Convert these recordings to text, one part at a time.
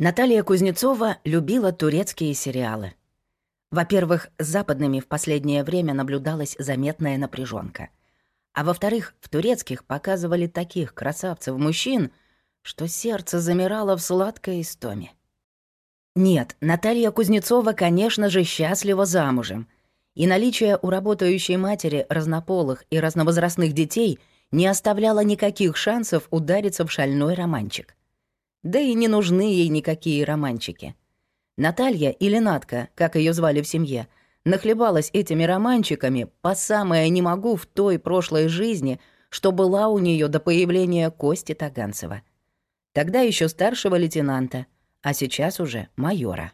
Наталья Кузнецова любила турецкие сериалы. Во-первых, с западными в последнее время наблюдалась заметная напряженка. А во-вторых, в турецких показывали таких красавцев-мужчин, что сердце замирало в сладкой истоме. Нет, Наталья Кузнецова, конечно же, счастлива замужем. И наличие у работающей матери разнополых и разновозрастных детей не оставляло никаких шансов удариться в шальной романчик. Да и не нужны ей никакие романчики. Наталья или Натка, как ее звали в семье, нахлебалась этими романчиками по самое не могу в той прошлой жизни, что была у нее до появления Кости Таганцева. Тогда еще старшего лейтенанта, а сейчас уже майора.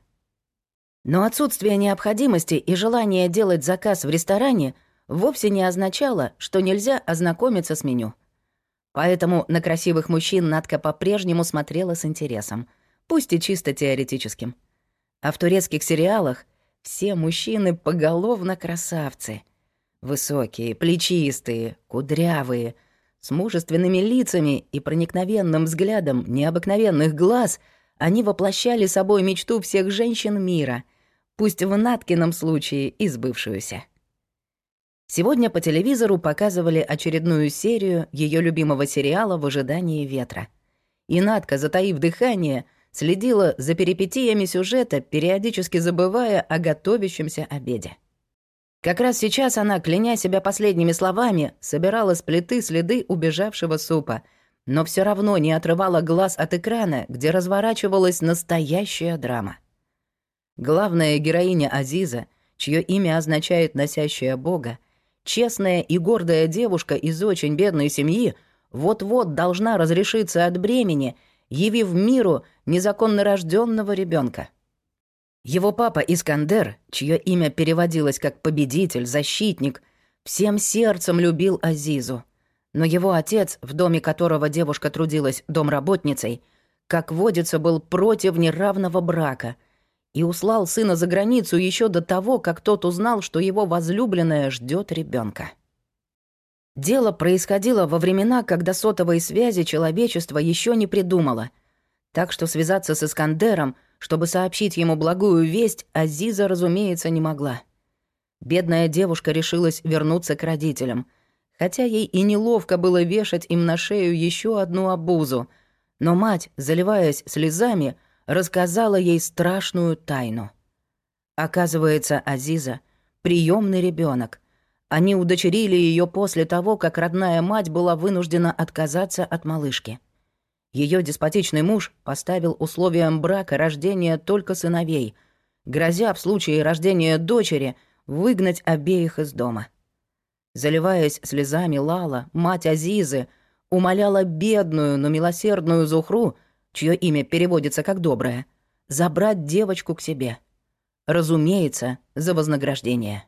Но отсутствие необходимости и желание делать заказ в ресторане вовсе не означало, что нельзя ознакомиться с меню — Поэтому на красивых мужчин Надка по-прежнему смотрела с интересом, пусть и чисто теоретическим. А в турецких сериалах все мужчины поголовно красавцы. Высокие, плечистые, кудрявые, с мужественными лицами и проникновенным взглядом необыкновенных глаз они воплощали собой мечту всех женщин мира, пусть в Наткином случае и сбывшуюся. Сегодня по телевизору показывали очередную серию ее любимого сериала «В ожидании ветра». И Надка, затаив дыхание, следила за перипетиями сюжета, периодически забывая о готовящемся обеде. Как раз сейчас она, кляня себя последними словами, собирала с плиты следы убежавшего супа, но все равно не отрывала глаз от экрана, где разворачивалась настоящая драма. Главная героиня Азиза, чье имя означает «носящая Бога», Честная и гордая девушка из очень бедной семьи вот-вот должна разрешиться от бремени, явив миру незаконно рожденного ребенка. Его папа Искандер, чье имя переводилось как «победитель», «защитник», всем сердцем любил Азизу. Но его отец, в доме которого девушка трудилась домработницей, как водится, был против неравного брака — и услал сына за границу еще до того, как тот узнал, что его возлюбленная ждет ребенка. Дело происходило во времена, когда сотовой связи человечество еще не придумало, так что связаться с Искандером, чтобы сообщить ему благую весть, Азиза, разумеется, не могла. Бедная девушка решилась вернуться к родителям, хотя ей и неловко было вешать им на шею еще одну обузу, но мать, заливаясь слезами, рассказала ей страшную тайну. Оказывается, Азиза — приемный ребенок. Они удочерили ее после того, как родная мать была вынуждена отказаться от малышки. Ее деспотичный муж поставил условием брака рождения только сыновей, грозя в случае рождения дочери выгнать обеих из дома. Заливаясь слезами Лала, мать Азизы, умоляла бедную, но милосердную Зухру чье имя переводится как «доброе», забрать девочку к себе. Разумеется, за вознаграждение.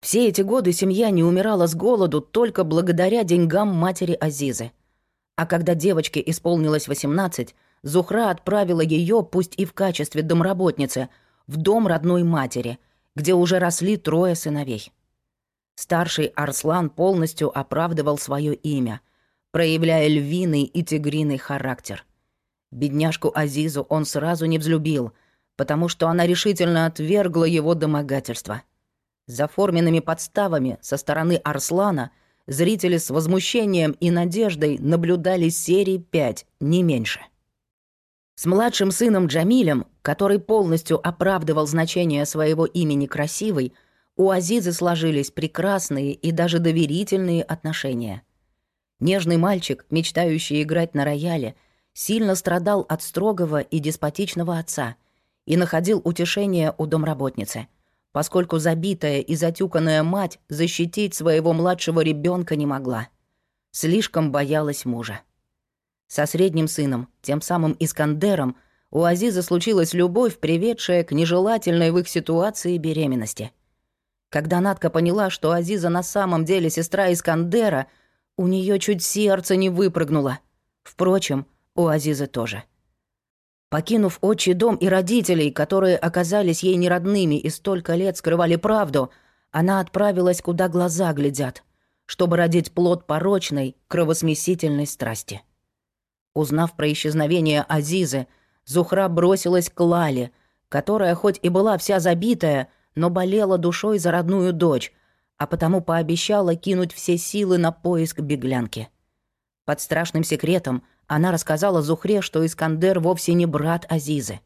Все эти годы семья не умирала с голоду только благодаря деньгам матери Азизы. А когда девочке исполнилось 18, Зухра отправила ее, пусть и в качестве домработницы, в дом родной матери, где уже росли трое сыновей. Старший Арслан полностью оправдывал свое имя, проявляя львиный и тигриный характер. Бедняжку Азизу он сразу не взлюбил, потому что она решительно отвергла его домогательство. За форменными подставами со стороны Арслана зрители с возмущением и надеждой наблюдали серии пять, не меньше. С младшим сыном Джамилем, который полностью оправдывал значение своего имени «красивый», у Азизы сложились прекрасные и даже доверительные отношения. Нежный мальчик, мечтающий играть на рояле — сильно страдал от строгого и деспотичного отца и находил утешение у домработницы, поскольку забитая и затюканная мать защитить своего младшего ребенка не могла. Слишком боялась мужа. Со средним сыном, тем самым Искандером, у Азиза случилась любовь, приведшая к нежелательной в их ситуации беременности. Когда Надка поняла, что Азиза на самом деле сестра Искандера, у нее чуть сердце не выпрыгнуло. Впрочем, у Азизы тоже. Покинув отчий дом и родителей, которые оказались ей неродными и столько лет скрывали правду, она отправилась, куда глаза глядят, чтобы родить плод порочной, кровосмесительной страсти. Узнав про исчезновение Азизы, Зухра бросилась к Лале, которая хоть и была вся забитая, но болела душой за родную дочь, а потому пообещала кинуть все силы на поиск беглянки. Под страшным секретом она рассказала Зухре, что Искандер вовсе не брат Азизы.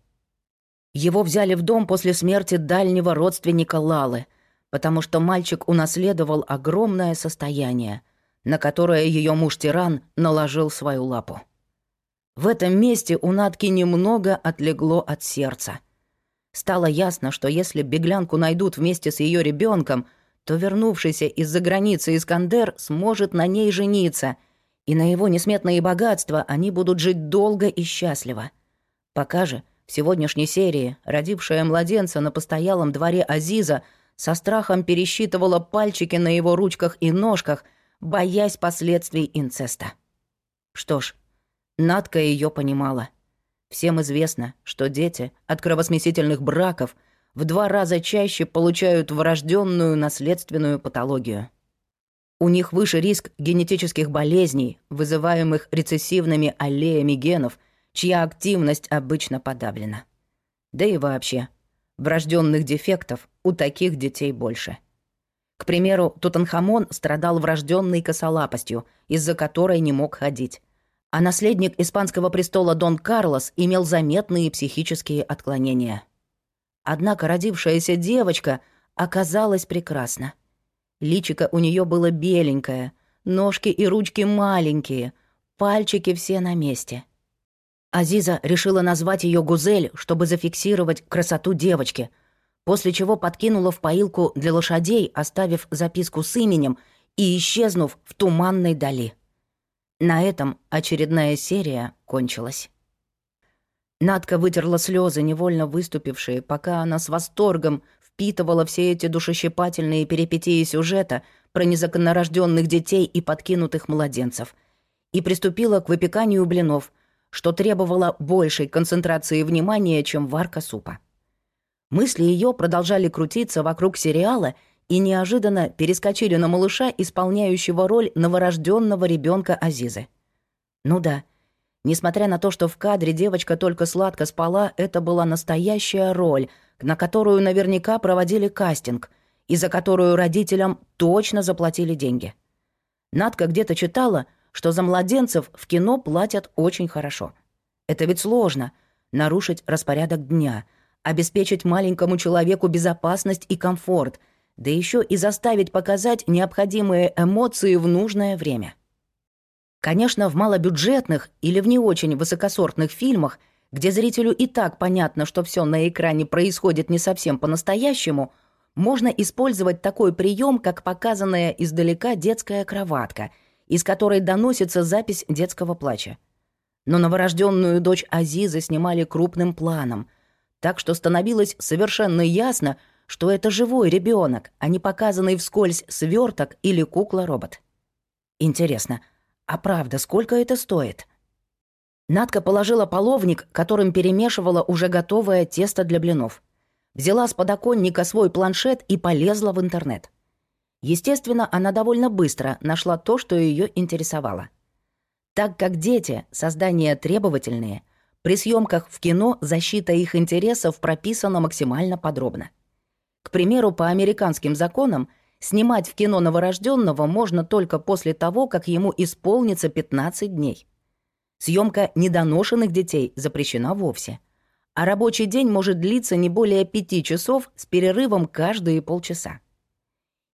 Его взяли в дом после смерти дальнего родственника Лалы, потому что мальчик унаследовал огромное состояние, на которое ее муж-тиран наложил свою лапу. В этом месте у Натки немного отлегло от сердца. Стало ясно, что если беглянку найдут вместе с ее ребенком, то вернувшийся из-за границы Искандер сможет на ней жениться, и на его несметные богатства они будут жить долго и счастливо. Пока же в сегодняшней серии родившая младенца на постоялом дворе Азиза со страхом пересчитывала пальчики на его ручках и ножках, боясь последствий инцеста. Что ж, Надка ее понимала. Всем известно, что дети от кровосмесительных браков в два раза чаще получают врожденную наследственную патологию. У них выше риск генетических болезней, вызываемых рецессивными аллеями генов – чья активность обычно подавлена. Да и вообще, врожденных дефектов у таких детей больше. К примеру, Тутанхамон страдал врожденной косолапостью, из-за которой не мог ходить. А наследник испанского престола Дон Карлос имел заметные психические отклонения. Однако родившаяся девочка оказалась прекрасна. Личико у нее было беленькое, ножки и ручки маленькие, пальчики все на месте — Азиза решила назвать ее Гузель, чтобы зафиксировать красоту девочки, после чего подкинула в поилку для лошадей, оставив записку с именем и исчезнув в туманной дали. На этом очередная серия кончилась. Надка вытерла слезы, невольно выступившие, пока она с восторгом впитывала все эти душещипательные перипетии сюжета про незаконнорожденных детей и подкинутых младенцев, и приступила к выпеканию блинов — что требовало большей концентрации внимания, чем варка супа. Мысли ее продолжали крутиться вокруг сериала и неожиданно перескочили на малыша, исполняющего роль новорожденного ребенка Азизы. Ну да, несмотря на то, что в кадре девочка только сладко спала, это была настоящая роль, на которую наверняка проводили кастинг, и за которую родителям точно заплатили деньги. Надка где-то читала — что за младенцев в кино платят очень хорошо. Это ведь сложно — нарушить распорядок дня, обеспечить маленькому человеку безопасность и комфорт, да еще и заставить показать необходимые эмоции в нужное время. Конечно, в малобюджетных или в не очень высокосортных фильмах, где зрителю и так понятно, что все на экране происходит не совсем по-настоящему, можно использовать такой прием, как показанная издалека детская кроватка — из которой доносится запись детского плача. Но новорожденную дочь Азизы снимали крупным планом, так что становилось совершенно ясно, что это живой ребенок, а не показанный вскользь сверток или кукла-робот. Интересно, а правда, сколько это стоит? Надка положила половник, которым перемешивала уже готовое тесто для блинов. Взяла с подоконника свой планшет и полезла в интернет. Естественно, она довольно быстро нашла то, что ее интересовало. Так как дети — создания требовательные, при съемках в кино защита их интересов прописана максимально подробно. К примеру, по американским законам снимать в кино новорожденного можно только после того, как ему исполнится 15 дней. Съемка недоношенных детей запрещена вовсе. А рабочий день может длиться не более пяти часов с перерывом каждые полчаса.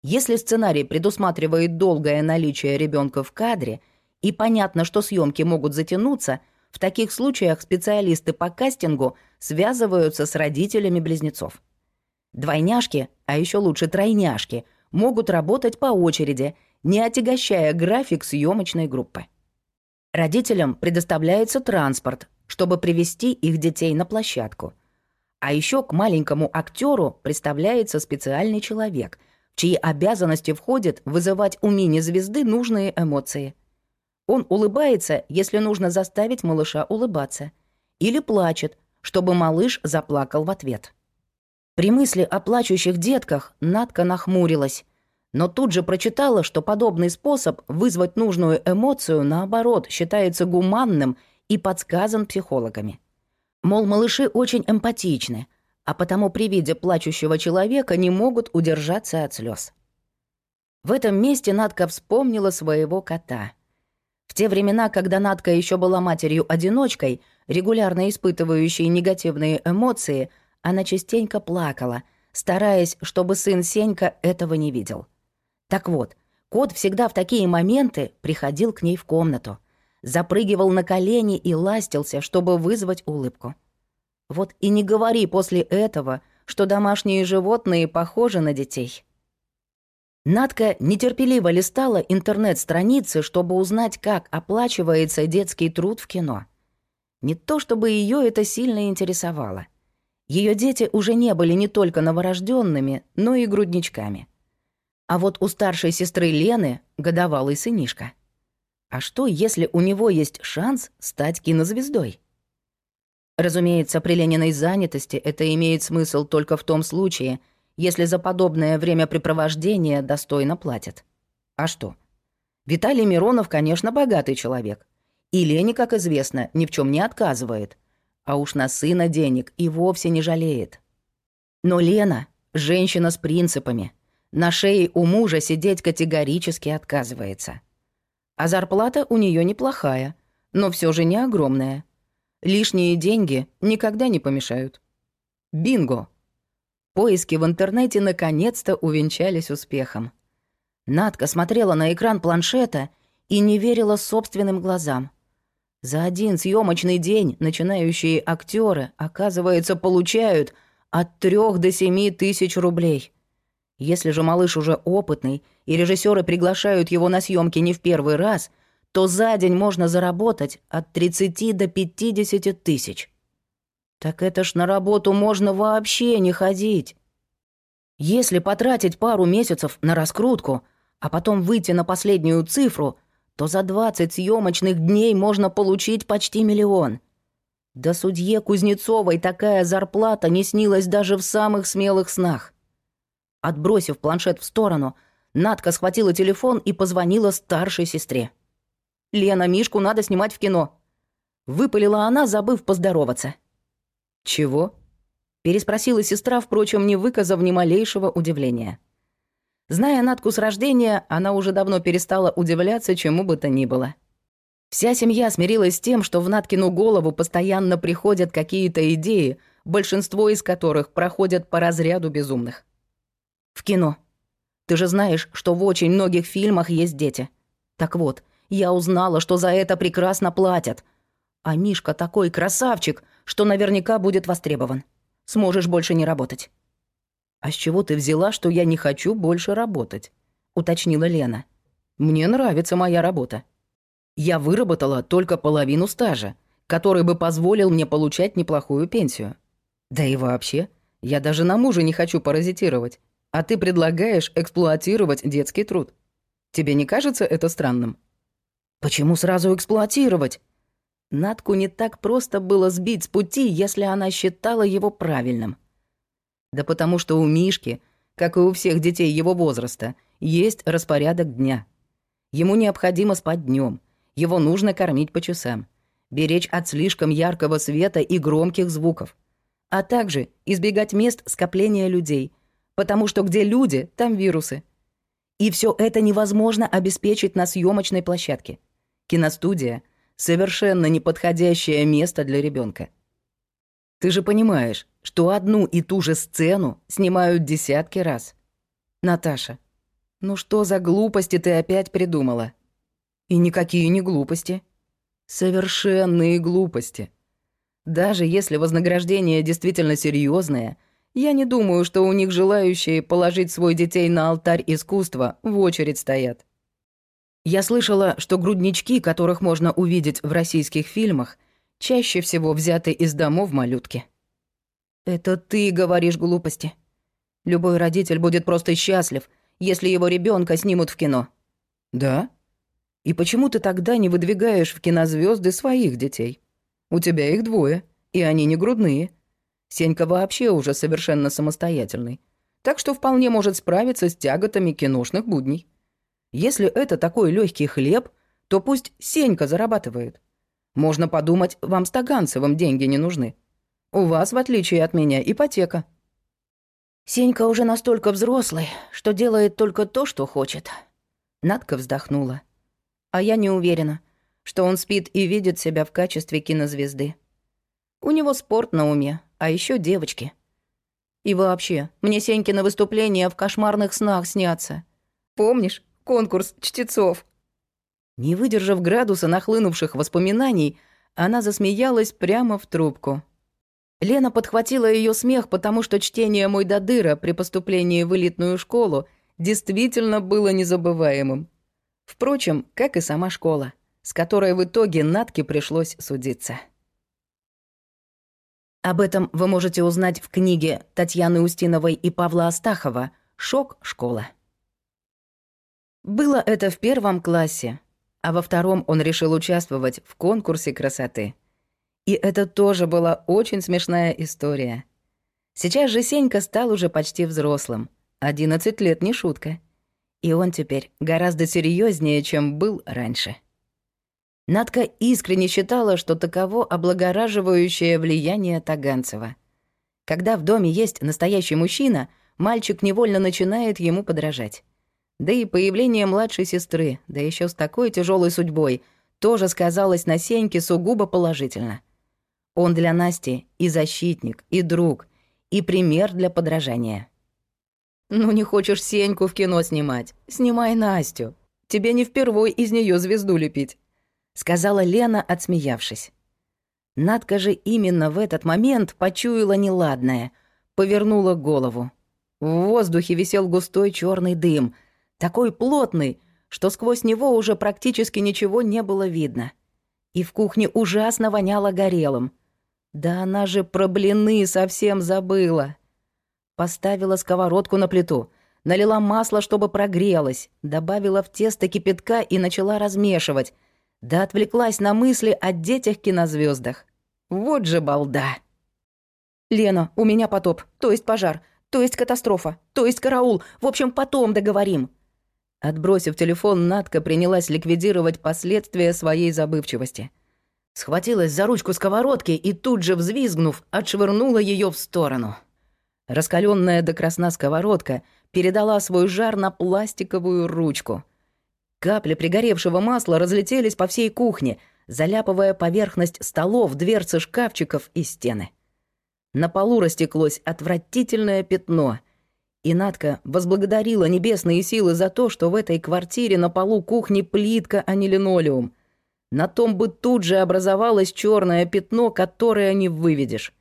Если сценарий предусматривает долгое наличие ребенка в кадре и понятно, что съемки могут затянуться, в таких случаях специалисты по кастингу связываются с родителями близнецов. Двойняшки, а еще лучше тройняшки, могут работать по очереди, не отягощая график съемочной группы. Родителям предоставляется транспорт, чтобы привести их детей на площадку. А еще к маленькому актеру представляется специальный человек, чьи обязанности входит вызывать у мини-звезды нужные эмоции. Он улыбается, если нужно заставить малыша улыбаться. Или плачет, чтобы малыш заплакал в ответ. При мысли о плачущих детках Надка нахмурилась, но тут же прочитала, что подобный способ вызвать нужную эмоцию, наоборот, считается гуманным и подсказан психологами. Мол, малыши очень эмпатичны, а потому при виде плачущего человека не могут удержаться от слез. В этом месте Надка вспомнила своего кота. В те времена, когда Надка еще была матерью-одиночкой, регулярно испытывающей негативные эмоции, она частенько плакала, стараясь, чтобы сын Сенька этого не видел. Так вот, кот всегда в такие моменты приходил к ней в комнату, запрыгивал на колени и ластился, чтобы вызвать улыбку. Вот и не говори после этого, что домашние животные похожи на детей. Надка нетерпеливо листала интернет-страницы, чтобы узнать, как оплачивается детский труд в кино. Не то чтобы ее это сильно интересовало. Ее дети уже не были не только новорожденными, но и грудничками. А вот у старшей сестры Лены годовалый сынишка. А что, если у него есть шанс стать кинозвездой? Разумеется, при Лениной занятости это имеет смысл только в том случае, если за подобное времяпрепровождение достойно платят. А что? Виталий Миронов, конечно, богатый человек. И Лене, как известно, ни в чем не отказывает. А уж на сына денег и вовсе не жалеет. Но Лена — женщина с принципами. На шее у мужа сидеть категорически отказывается. А зарплата у нее неплохая, но все же не огромная. Лишние деньги никогда не помешают. Бинго! Поиски в интернете наконец-то увенчались успехом. Надка смотрела на экран планшета и не верила собственным глазам. За один съемочный день начинающие актеры, оказывается, получают от трех до семи тысяч рублей. Если же малыш уже опытный, и режиссеры приглашают его на съемки не в первый раз, то за день можно заработать от 30 до 50 тысяч. Так это ж на работу можно вообще не ходить. Если потратить пару месяцев на раскрутку, а потом выйти на последнюю цифру, то за 20 съемочных дней можно получить почти миллион. Да судье Кузнецовой такая зарплата не снилась даже в самых смелых снах. Отбросив планшет в сторону, Надка схватила телефон и позвонила старшей сестре. «Лена, Мишку надо снимать в кино». Выпалила она, забыв поздороваться. «Чего?» — переспросила сестра, впрочем, не выказав ни малейшего удивления. Зная Натку с рождения, она уже давно перестала удивляться чему бы то ни было. Вся семья смирилась с тем, что в Наткину голову постоянно приходят какие-то идеи, большинство из которых проходят по разряду безумных. В кино. Ты же знаешь, что в очень многих фильмах есть дети. Так вот, я узнала, что за это прекрасно платят — а Мишка такой красавчик, что наверняка будет востребован. Сможешь больше не работать». «А с чего ты взяла, что я не хочу больше работать?» — уточнила Лена. «Мне нравится моя работа. Я выработала только половину стажа, который бы позволил мне получать неплохую пенсию. Да и вообще, я даже на мужа не хочу паразитировать, а ты предлагаешь эксплуатировать детский труд. Тебе не кажется это странным?» «Почему сразу эксплуатировать?» Натку не так просто было сбить с пути, если она считала его правильным. Да потому что у Мишки, как и у всех детей его возраста, есть распорядок дня. Ему необходимо спать днем, его нужно кормить по часам, беречь от слишком яркого света и громких звуков, а также избегать мест скопления людей, потому что где люди, там вирусы. И все это невозможно обеспечить на съемочной площадке. Киностудия — совершенно неподходящее место для ребенка. Ты же понимаешь, что одну и ту же сцену снимают десятки раз. Наташа, ну что за глупости ты опять придумала? И никакие не глупости. Совершенные глупости. Даже если вознаграждение действительно серьезное, я не думаю, что у них желающие положить свой детей на алтарь искусства в очередь стоят. Я слышала, что груднички, которых можно увидеть в российских фильмах, чаще всего взяты из домов малютки. Это ты говоришь глупости. Любой родитель будет просто счастлив, если его ребенка снимут в кино. Да? И почему ты тогда не выдвигаешь в кинозвезды своих детей? У тебя их двое, и они не грудные. Сенька вообще уже совершенно самостоятельный, так что вполне может справиться с тяготами киношных будней. Если это такой легкий хлеб, то пусть Сенька зарабатывает. Можно подумать, вам с Таганцевым деньги не нужны. У вас, в отличие от меня, ипотека». Сенька уже настолько взрослый, что делает только то, что хочет. Надка вздохнула. А я не уверена, что он спит и видит себя в качестве кинозвезды. У него спорт на уме, а еще девочки. И вообще, мне Сеньки на выступления в кошмарных снах снятся. Помнишь конкурс чтецов? Не выдержав градуса нахлынувших воспоминаний, она засмеялась прямо в трубку. Лена подхватила ее смех, потому что чтение «Мой Дадыра» при поступлении в элитную школу действительно было незабываемым. Впрочем, как и сама школа, с которой в итоге Натке пришлось судиться. Об этом вы можете узнать в книге Татьяны Устиновой и Павла Астахова «Шок. Школа». Было это в первом классе, а во втором он решил участвовать в конкурсе красоты — и это тоже была очень смешная история. Сейчас же Сенька стал уже почти взрослым. 11 лет не шутка. И он теперь гораздо серьезнее, чем был раньше. Надка искренне считала, что таково облагораживающее влияние Таганцева. Когда в доме есть настоящий мужчина, мальчик невольно начинает ему подражать. Да и появление младшей сестры, да еще с такой тяжелой судьбой, тоже сказалось на Сеньке сугубо положительно. Он для Насти и защитник, и друг, и пример для подражания. «Ну не хочешь Сеньку в кино снимать? Снимай Настю. Тебе не впервой из нее звезду лепить», — сказала Лена, отсмеявшись. Надка же именно в этот момент почуяла неладное, повернула голову. В воздухе висел густой черный дым, такой плотный, что сквозь него уже практически ничего не было видно. И в кухне ужасно воняло горелым — да она же про блины совсем забыла. Поставила сковородку на плиту, налила масло, чтобы прогрелось, добавила в тесто кипятка и начала размешивать. Да отвлеклась на мысли о детях-кинозвездах. Вот же балда. «Лена, у меня потоп, то есть пожар, то есть катастрофа, то есть караул. В общем, потом договорим». Отбросив телефон, Надка принялась ликвидировать последствия своей забывчивости — Схватилась за ручку сковородки и тут же, взвизгнув, отшвырнула ее в сторону. Раскаленная до красна сковородка передала свой жар на пластиковую ручку. Капли пригоревшего масла разлетелись по всей кухне, заляпывая поверхность столов, дверцы шкафчиков и стены. На полу растеклось отвратительное пятно, и Надка возблагодарила небесные силы за то, что в этой квартире на полу кухни плитка, а не линолеум. На том бы тут же образовалось черное пятно, которое не выведешь.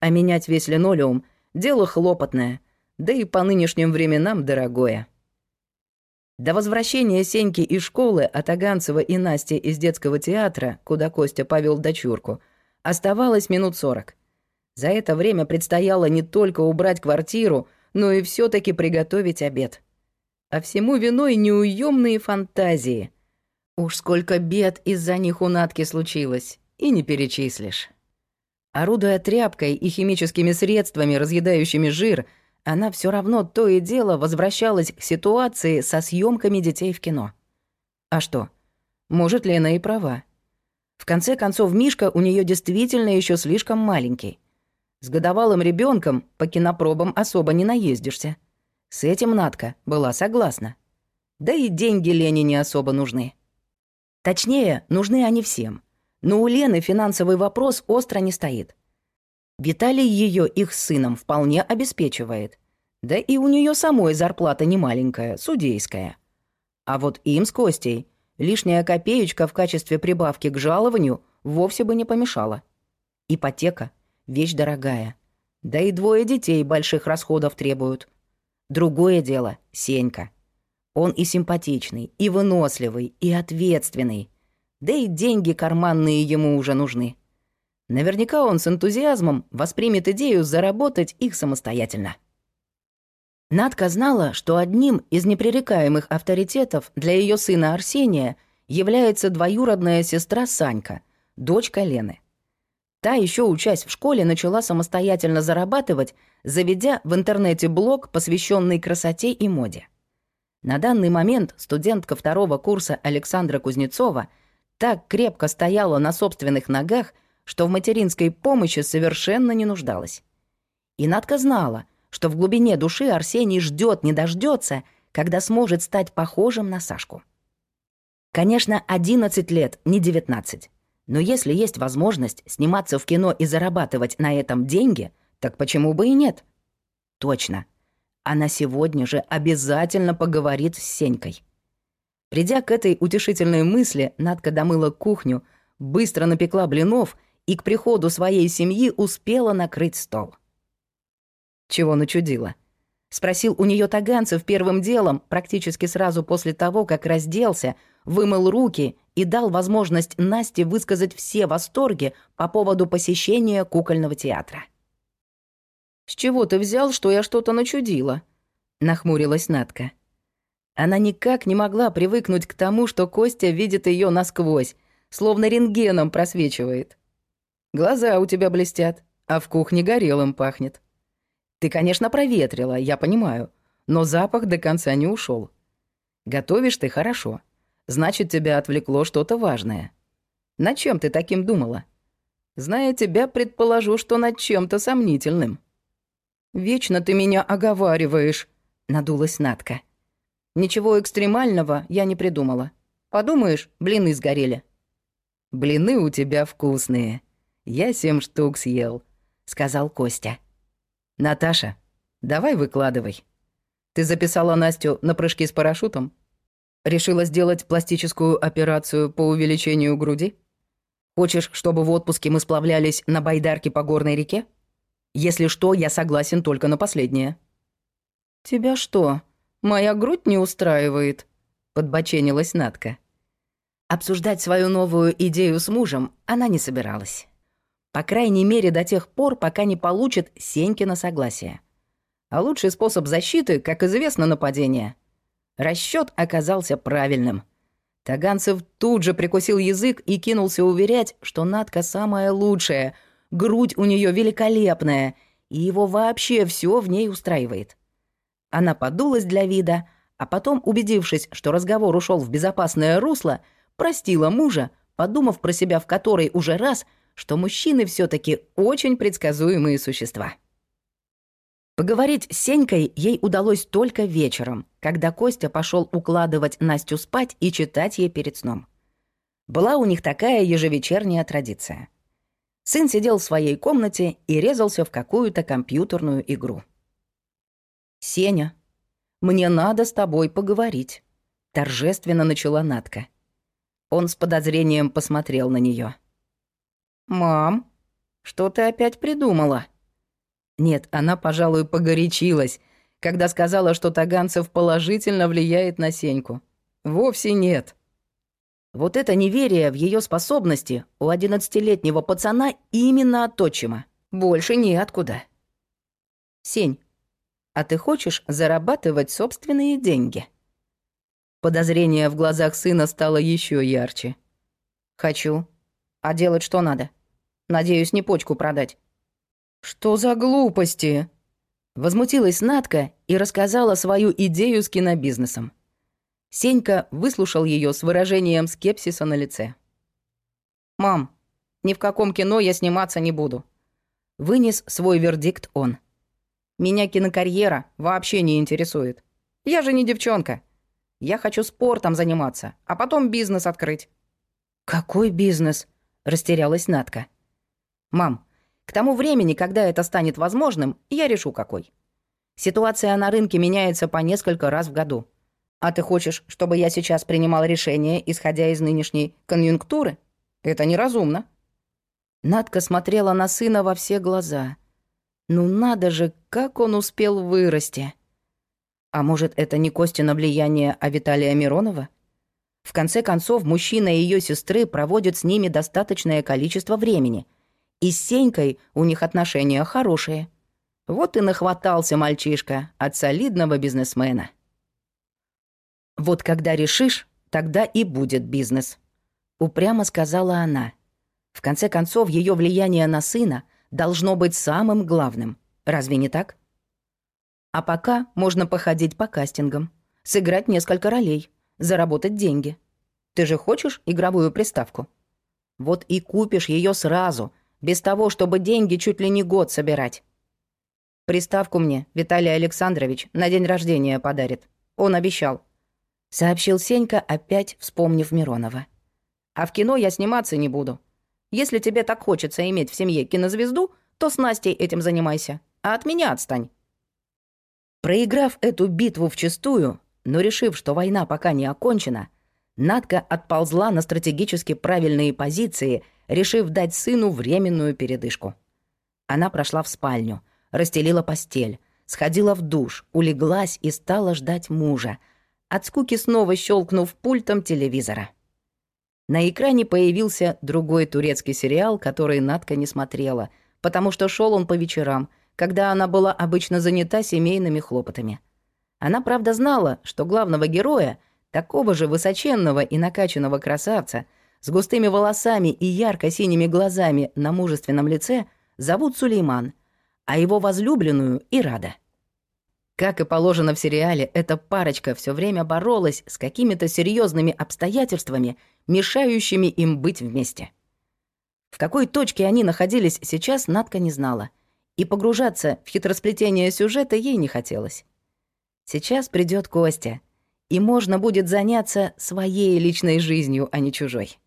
А менять весь линолеум — дело хлопотное, да и по нынешним временам дорогое. До возвращения Сеньки из школы от Аганцева и Насти из детского театра, куда Костя повел дочурку, оставалось минут сорок. За это время предстояло не только убрать квартиру, но и все таки приготовить обед. А всему виной неуемные фантазии — Уж сколько бед из-за них у Натки случилось, и не перечислишь. Орудуя тряпкой и химическими средствами, разъедающими жир, она все равно то и дело возвращалась к ситуации со съемками детей в кино. А что? Может, ли она и права. В конце концов, Мишка у нее действительно еще слишком маленький. С годовалым ребенком по кинопробам особо не наездишься. С этим Натка была согласна. Да и деньги Лене не особо нужны. Точнее, нужны они всем. Но у Лены финансовый вопрос остро не стоит. Виталий ее их сыном вполне обеспечивает. Да и у нее самой зарплата не маленькая, судейская. А вот им с Костей лишняя копеечка в качестве прибавки к жалованию вовсе бы не помешала. Ипотека — вещь дорогая. Да и двое детей больших расходов требуют. Другое дело — Сенька — он и симпатичный, и выносливый, и ответственный. Да и деньги карманные ему уже нужны. Наверняка он с энтузиазмом воспримет идею заработать их самостоятельно. Надка знала, что одним из непререкаемых авторитетов для ее сына Арсения является двоюродная сестра Санька, дочка Лены. Та еще учась в школе начала самостоятельно зарабатывать, заведя в интернете блог, посвященный красоте и моде. На данный момент студентка второго курса Александра Кузнецова так крепко стояла на собственных ногах, что в материнской помощи совершенно не нуждалась. И Надка знала, что в глубине души Арсений ждет, не дождется, когда сможет стать похожим на Сашку. Конечно, 11 лет, не 19. Но если есть возможность сниматься в кино и зарабатывать на этом деньги, так почему бы и нет? Точно. Она сегодня же обязательно поговорит с Сенькой. Придя к этой утешительной мысли, Надка домыла кухню, быстро напекла блинов и к приходу своей семьи успела накрыть стол. Чего начудила? Спросил у нее Таганцев первым делом, практически сразу после того, как разделся, вымыл руки и дал возможность Насте высказать все восторги по поводу посещения кукольного театра. «С чего ты взял, что я что-то начудила?» — нахмурилась Натка. Она никак не могла привыкнуть к тому, что Костя видит ее насквозь, словно рентгеном просвечивает. «Глаза у тебя блестят, а в кухне горелым пахнет. Ты, конечно, проветрила, я понимаю, но запах до конца не ушел. Готовишь ты хорошо. Значит, тебя отвлекло что-то важное. Над чем ты таким думала? Зная тебя, предположу, что над чем-то сомнительным. Вечно ты меня оговариваешь, надулась Натка. Ничего экстремального я не придумала. Подумаешь, блины сгорели. Блины у тебя вкусные. Я семь штук съел, сказал Костя. «Наташа, давай выкладывай. Ты записала Настю на прыжки с парашютом? Решила сделать пластическую операцию по увеличению груди? Хочешь, чтобы в отпуске мы сплавлялись на байдарке по горной реке? Если что, я согласен только на последнее». «Тебя что, моя грудь не устраивает?» — подбоченилась Натка. Обсуждать свою новую идею с мужем она не собиралась. По крайней мере, до тех пор, пока не получит Сенькина согласие. А лучший способ защиты, как известно, нападение. Расчет оказался правильным. Таганцев тут же прикусил язык и кинулся уверять, что Надка самая лучшая, грудь у нее великолепная, и его вообще все в ней устраивает. Она подулась для вида, а потом, убедившись, что разговор ушел в безопасное русло, простила мужа, подумав про себя в который уже раз — что мужчины все таки очень предсказуемые существа. Поговорить с Сенькой ей удалось только вечером, когда Костя пошел укладывать Настю спать и читать ей перед сном. Была у них такая ежевечерняя традиция. Сын сидел в своей комнате и резался в какую-то компьютерную игру. «Сеня, мне надо с тобой поговорить», — торжественно начала Натка. Он с подозрением посмотрел на нее. «Мам, что ты опять придумала?» Нет, она, пожалуй, погорячилась, когда сказала, что Таганцев положительно влияет на Сеньку. Вовсе нет. Вот это неверие в ее способности у одиннадцатилетнего пацана именно от отчима. Больше неоткуда. «Сень, а ты хочешь зарабатывать собственные деньги?» Подозрение в глазах сына стало еще ярче. «Хочу. А делать что надо?» Надеюсь, не почку продать». «Что за глупости?» Возмутилась Натка и рассказала свою идею с кинобизнесом. Сенька выслушал ее с выражением скепсиса на лице. «Мам, ни в каком кино я сниматься не буду». Вынес свой вердикт он. «Меня кинокарьера вообще не интересует. Я же не девчонка. Я хочу спортом заниматься, а потом бизнес открыть». «Какой бизнес?» – растерялась Натка. «Мам, к тому времени, когда это станет возможным, я решу какой. Ситуация на рынке меняется по несколько раз в году. А ты хочешь, чтобы я сейчас принимал решение, исходя из нынешней конъюнктуры? Это неразумно». Надка смотрела на сына во все глаза. «Ну надо же, как он успел вырасти!» А может, это не Костина влияние, а Виталия Миронова? В конце концов, мужчина и ее сестры проводят с ними достаточное количество времени — и с Сенькой у них отношения хорошие. Вот и нахватался мальчишка от солидного бизнесмена. «Вот когда решишь, тогда и будет бизнес», — упрямо сказала она. В конце концов, ее влияние на сына должно быть самым главным. Разве не так? А пока можно походить по кастингам, сыграть несколько ролей, заработать деньги. Ты же хочешь игровую приставку? Вот и купишь ее сразу, без того, чтобы деньги чуть ли не год собирать. Приставку мне Виталий Александрович на день рождения подарит. Он обещал. Сообщил Сенька, опять вспомнив Миронова. А в кино я сниматься не буду. Если тебе так хочется иметь в семье кинозвезду, то с Настей этим занимайся, а от меня отстань. Проиграв эту битву вчистую, но решив, что война пока не окончена, Надка отползла на стратегически правильные позиции, решив дать сыну временную передышку. Она прошла в спальню, расстелила постель, сходила в душ, улеглась и стала ждать мужа, от скуки снова щелкнув пультом телевизора. На экране появился другой турецкий сериал, который Надка не смотрела, потому что шел он по вечерам, когда она была обычно занята семейными хлопотами. Она, правда, знала, что главного героя, такого же высоченного и накачанного красавца, с густыми волосами и ярко-синими глазами на мужественном лице, зовут Сулейман, а его возлюбленную — Ирада. Как и положено в сериале, эта парочка все время боролась с какими-то серьезными обстоятельствами, мешающими им быть вместе. В какой точке они находились сейчас, Надка не знала. И погружаться в хитросплетение сюжета ей не хотелось. Сейчас придет Костя, и можно будет заняться своей личной жизнью, а не чужой.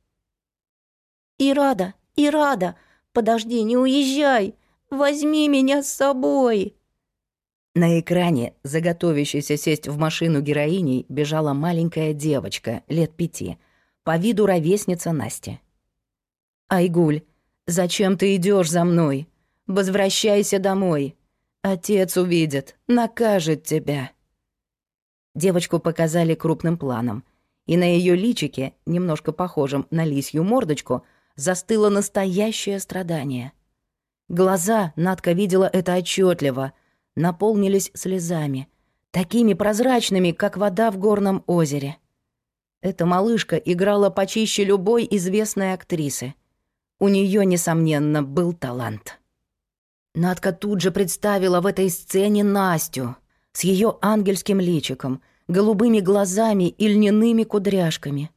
«Ирада, Ирада, подожди, не уезжай! Возьми меня с собой!» На экране, заготовившейся сесть в машину героиней, бежала маленькая девочка, лет пяти, по виду ровесница Насти. «Айгуль, зачем ты идешь за мной? Возвращайся домой. Отец увидит, накажет тебя». Девочку показали крупным планом, и на ее личике, немножко похожем на лисью мордочку, застыло настоящее страдание. Глаза, Надка видела это отчетливо — наполнились слезами, такими прозрачными, как вода в горном озере. Эта малышка играла почище любой известной актрисы. У нее, несомненно, был талант. Надка тут же представила в этой сцене Настю с ее ангельским личиком, голубыми глазами и льняными кудряшками.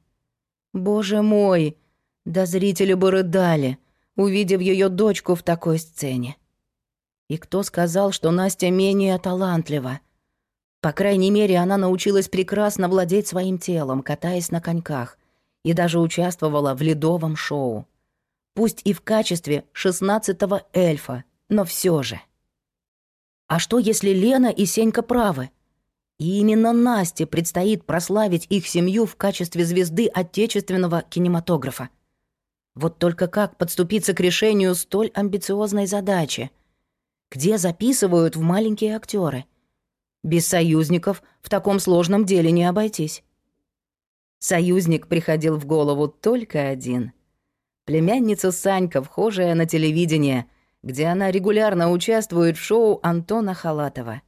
Боже мой, да зрители бы рыдали, увидев ее дочку в такой сцене. И кто сказал, что Настя менее талантлива? По крайней мере, она научилась прекрасно владеть своим телом, катаясь на коньках, и даже участвовала в ледовом шоу. Пусть и в качестве шестнадцатого эльфа, но все же. А что, если Лена и Сенька правы? И именно Насте предстоит прославить их семью в качестве звезды отечественного кинематографа. Вот только как подступиться к решению столь амбициозной задачи — где записывают в маленькие актеры. Без союзников в таком сложном деле не обойтись. Союзник приходил в голову только один. Племянница Санька, вхожая на телевидение, где она регулярно участвует в шоу Антона Халатова.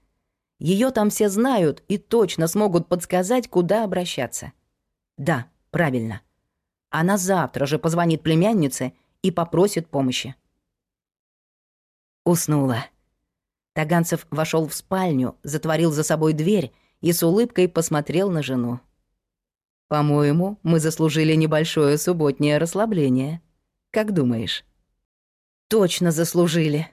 Ее там все знают и точно смогут подсказать, куда обращаться. Да, правильно. Она завтра же позвонит племяннице и попросит помощи. Уснула. Таганцев вошел в спальню, затворил за собой дверь и с улыбкой посмотрел на жену. «По-моему, мы заслужили небольшое субботнее расслабление. Как думаешь?» «Точно заслужили!»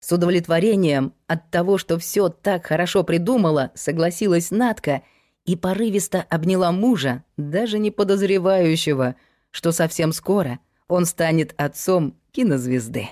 С удовлетворением от того, что все так хорошо придумала, согласилась Натка и порывисто обняла мужа, даже не подозревающего, что совсем скоро он станет отцом кинозвезды.